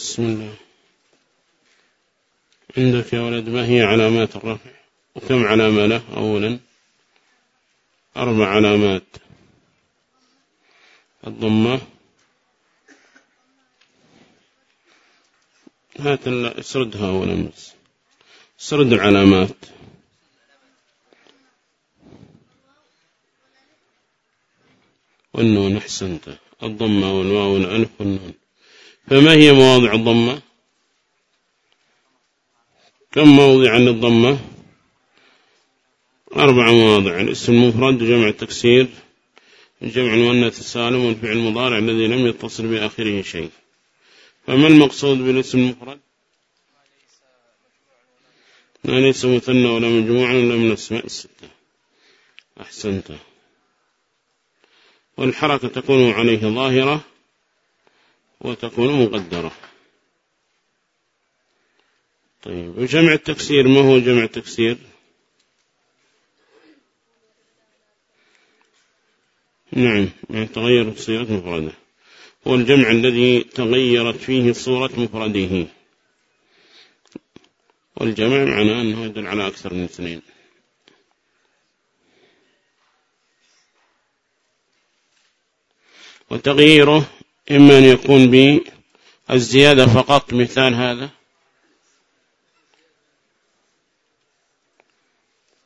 بسم الله. عندك يا ولد ما هي علامات الرفع؟ وكم علامة له أولا؟ أربع علامات. الضمة. هات اسردها أولا بس. سرد العلامات. والنون أحسنت. الضمة والواو والألف والنون. فما هي مواضع الضمة؟ كم موضع للضمة؟ أربع مواضع الاسم المفرد وجمع التكسير الجمع المؤنث السالم والفعل المضارع الذي لم يتصل بآخره شيء. فما المقصود بالاسم المفرد؟ ما ليس مثنى ولا مجموعا ولا من اسماء الستة. أحسنت. والحركة تكون عليه ظاهرة وتكون مقدرة. طيب وجمع التكسير ما هو جمع التكسير؟ نعم يعني تغيرت صيغة مفردة. هو الجمع الذي تغيرت فيه صورة مفرده. والجمع معناه أنه يدل على أكثر من اثنين. وتغييره إما أن يكون بالزيادة فقط مثال هذا.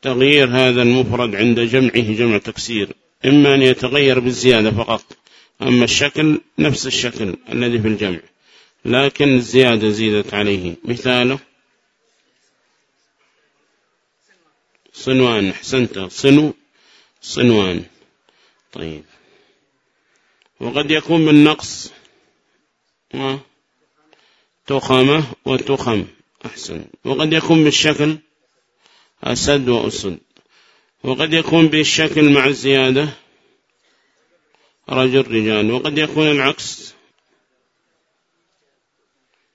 تغيير هذا المفرد عند جمعه جمع تكسير. إما أن يتغير بالزيادة فقط. أما الشكل نفس الشكل الذي في الجمع. لكن الزيادة زيدت عليه. مثاله. صنوان حسنت صنو؟ صنوان. طيب. وقد يكون بالنقص تخمة وتخم. أحسن. وقد يكون بالشكل أسد وأسد. وقد يكون بالشكل مع الزيادة رجل رجال. وقد يكون العكس.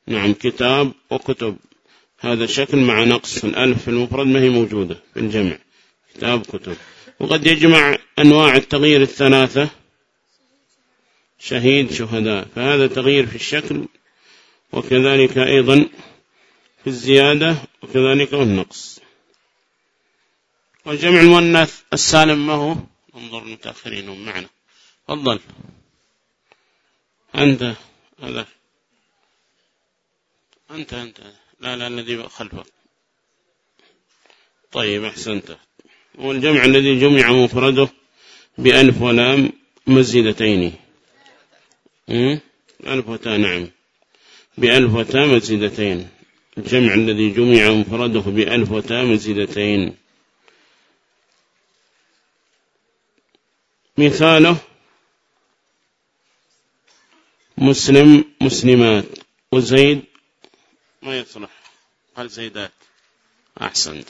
نعم كتاب وكتب. هذا شكل مع نقص. الألف في المفرد ما هي موجودة في الجمع كتاب كتب وقد يجمع أنواع التغيير الثلاثة. شهيد شهداء. فهذا تغيير في الشكل وكذلك أيضا في الزيادة وكذلك النقص. وجمع المؤنث السالم ما هو؟ انظر المتأخرين معنا. تفضل. أنت هذا. أنت أنت. لا لا الذي خلفك. طيب أحسنت. والجمع الذي جمع مفرده بألف ولام مزيدتين. ألف وتاء نعم. بألف وتاء مزيدتين. الجمع الذي جمع مفرده بألف وتاء مزيدتين. مثاله مسلم مسلمات. وزيد ما يصلح. قال زيدات. أحسنت.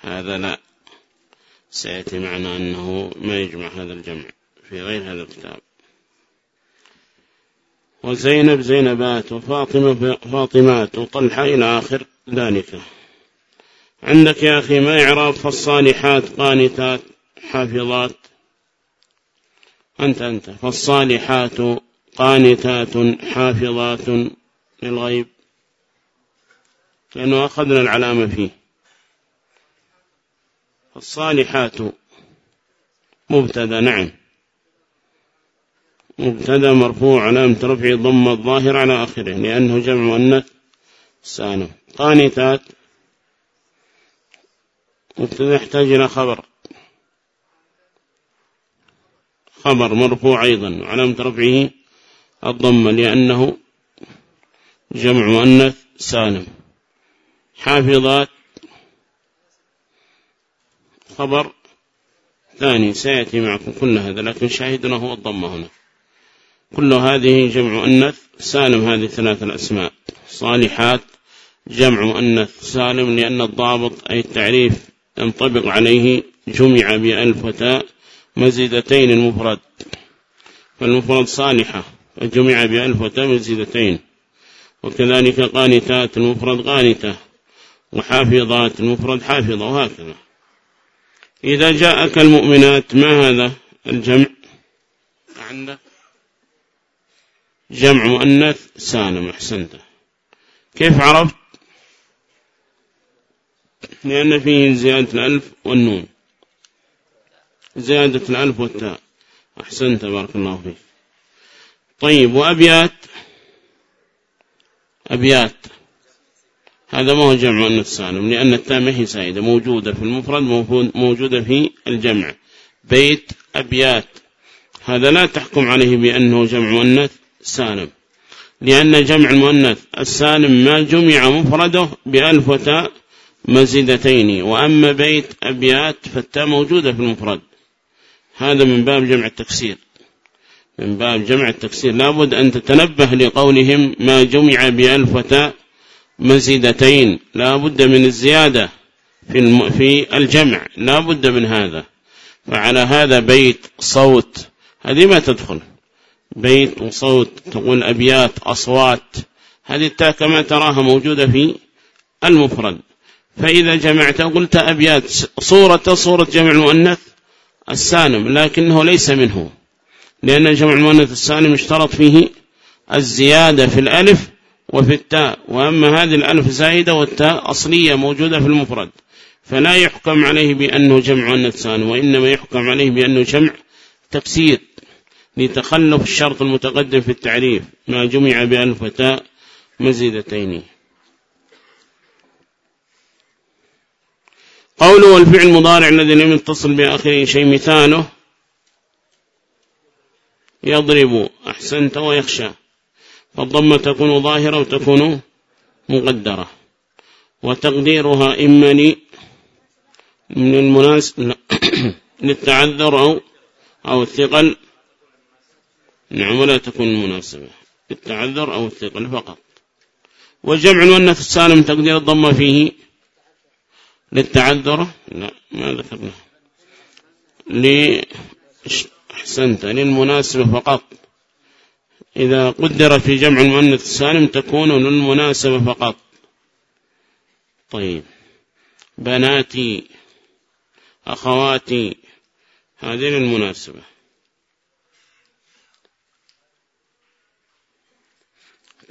هذا لا. سيأتي معنا أنه ما يجمع هذا الجمع في غير هذا الكتاب. وزينب زينبات وفاطمة فاطمات وطلحة إلى آخر ذلك. عندك يا أخي ما يعرف فالصالحات قانتات حافظات. أنت أنت. فالصالحات قانتات حافظات للغيب. لأنه أخذنا العلامة فيه. الصالحات مبتدأ. نعم. مبتدا مرفوع علامة رفع ضم الظاهر على آخره لأنه جمع مؤنث سالم قانتات. مبتدا يحتاج إلى خبر. خبر مرفوع أيضا وعلامة رفعه الضم لأنه جمع مؤنث سالم حافظات. خبر ثاني سيأتي معكم كل هذا لكن شاهدنا هو الضم هنا. كل هذه جمع مؤنث سالم هذه ثلاث الأسماء. صالحات جمع مؤنث سالم لأن الضابط أي التعريف ينطبق عليه جمع بألف وتاء مزيدتين المفرد. فالمفرد صالحة فجمع بألف وتاء مزيدتين. وكذلك قانتات المفرد قانتة. وحافظات المفرد حافظة وهكذا. إذا جاءك المؤمنات ما هذا الجمع؟ عندك؟ جمع مؤنث سالم أحسنت كيف عرفت؟ لأن فيه زيادة الألف والنون. زيادة الألف والتاء. أحسنت بارك الله فيك. طيب وأبيات؟ أبيات. هذا ما هو جمع مؤنث سالم لأن التاء ما هي سائدة موجودة في المفرد موجودة في الجمع. بيت أبيات. هذا لا تحكم عليه بأنه جمع مؤنث. سالم. لأن جمع المؤنث السالم ما جمع مفرده بألف وتاء مزيدتين وأما بيت أبيات فالتاء موجودة في المفرد. هذا من باب جمع التكسير. من باب جمع التكسير. لابد أن تتنبه لقولهم ما جمع بألف وتاء مزيدتين. لابد من الزيادة في في الجمع. لابد من هذا. فعلى هذا بيت صوت. هذه ما تدخل. بيت وصوت تقول أبيات أصوات. هذه التاء كما تراها موجودة في المفرد. فإذا جمعت قلت أبيات صورة صورة جمع المؤنث السالم لكنه ليس منه. لأن جمع المؤنث السالم اشترط فيه الزيادة في الألف وفي التاء. وأما هذه الألف زائدة والتاء أصلية موجودة في المفرد. فلا يحكم عليه بأنه جمع مؤنث سالم وإنما يحكم عليه بأنه جمع تفسير. لتخلف الشرط المتقدم في التعريف ما جمع بألف وتاء مزيدتين. قوله والفعل المضارع الذي لم يتصل بآخره شيء مثاله يضرب أحسنت ويخشى فالضمة تكون ظاهرة وتكون مقدرة وتقديرها إما لي من المناسب للتعذر أو أو الثقل نعم ولا تكون المناسبة للتعذر أو الثقل فقط. وجمع المؤنث السالم تقدير الضمة فيه للتعذر لا ما ذكرنا. أحسنت؟ للمناسبة فقط. إذا قدر في جمع المؤنث السالم تكون للمناسبة فقط. طيب. بناتي أخواتي هذه للمناسبة.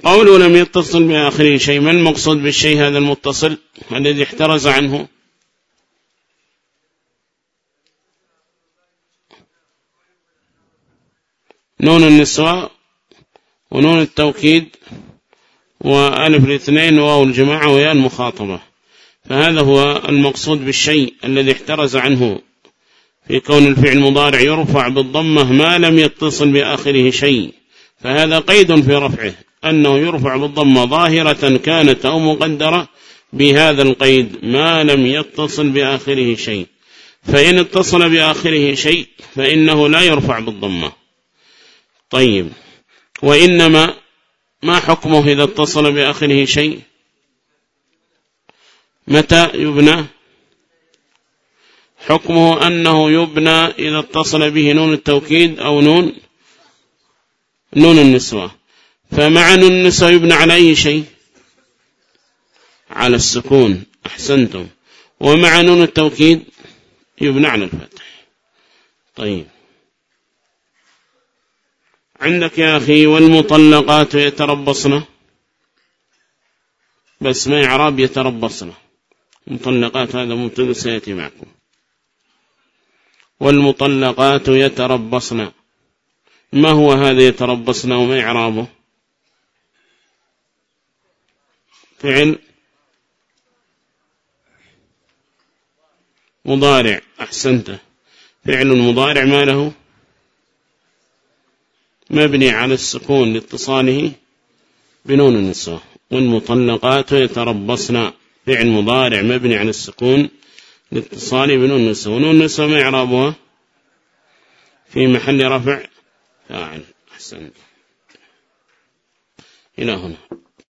قوله لم يتصل بآخره شيء ما المقصود بالشيء هذا المتصل الذي احترز عنه؟ نون النسوة ونون التوكيد وألف الاثنين واو الجماعة ويا المخاطبة. فهذا هو المقصود بالشيء الذي احترز عنه. في كون الفعل مضارع يرفع بالضمة ما لم يتصل بآخره شيء فهذا قيد في رفعه. أنه يرفع بالضمة ظاهرة كانت أو مقدرة بهذا القيد ما لم يتصل بآخره شيء. فإن اتصل بآخره شيء فإنه لا يرفع بالضمة طيب. وإنما ما حكمه إذا اتصل بآخره شيء؟ متى يبنى؟ حكمه أنه يبنى إذا اتصل به نون التوكيد أو نون نون النسوة. فمع نون النسوة يبنى على أي شيء؟ على السكون أحسنتم. ومع نون التوكيد؟ يبنى على الفتح. طيب. عندك يا أخي والمطلقات يتربصن؟ بس ما إعراب يتربصن. مطلقات هذا مبتدأ سيأتي معكم. والمطلقات يتربصن. ما هو هذا يتربصن وما إعرابه؟ فعل مضارع. أحسنت. فعل مضارع ما له مبني على السكون لاتصاله بنون النسوة والمطلقات يتربصن. فعل مضارع مبني على السكون لاتصاله بنون النسوة ونون النسوة ما إعرابها؟ في محل رفع فاعل. أحسن إلى هنا.